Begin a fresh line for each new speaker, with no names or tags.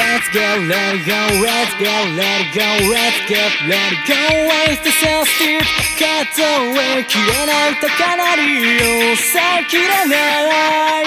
Let's go, let it go, let's get, let it go, let's get, let it go Waste the self steep 数えきれない高鳴りを抑えきれない